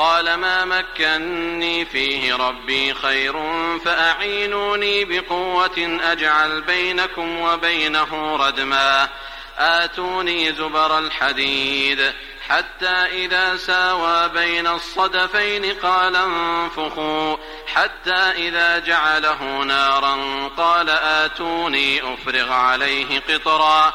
قال ما مكني فيه ربي خير فأعينوني بقوة أجعل بينكم وبينه ردما. آتوني زبر الحديد. حتى إذا ساوى بين الصدفين قال انفخوا. حتى إذا جعله نارا قال آتوني أفرغ عليه قطرا.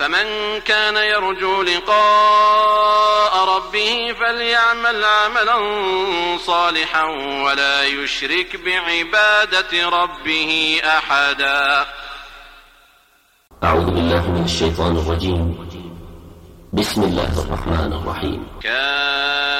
فمن كان يرجو لقاء ربه فليعمل عملا صالحا ولا يشرك بعبادة ربه أحدا. أعوذ بالله من الشيطان الرجيم. بسم الله الرحمن الرحيم. كافها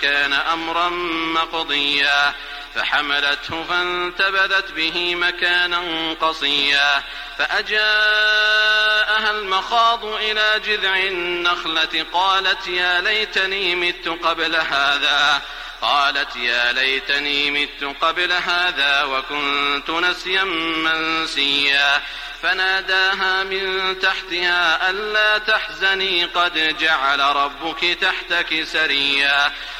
وكان أمرا مقضيا فحملته فانتبذت به مكانا قصيا فأجاءها المخاض إلى جذع النخلة قالت يا ليتني مت قبل هذا. قالت يا ليتني مت قبل هذا وكنت نسيا منسيا. فناداها من تحتها ألا تحزني قد جعل ربك تحتك سريا.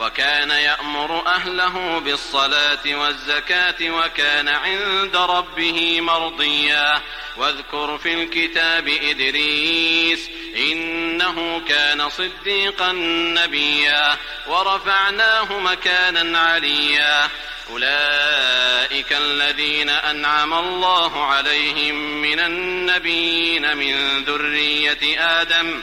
وكان يأمر أهله بالصلاة والزكاة وكان عند ربه مرضيا. واذكر في الكتاب إدريس إنه كان صديقا نبيا. ورفعناه مكانا عليا. أولئك الذين أنعم الله عليهم من النبيين من ذرية آدم.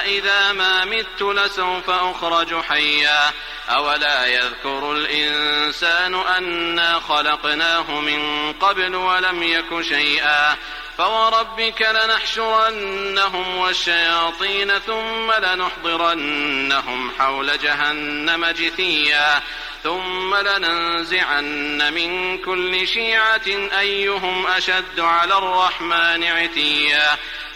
أإذا ما مت لسوف أخرج حيا. أولا يذكر الإنسان أنا خلقناه من قبل ولم يك شيئا. فوربك لنحشرنهم والشياطين ثم لنحضرنهم حول جهنم جثيا. ثم لننزعن من كل شيعة أيهم أشد على الرحمن عتيا.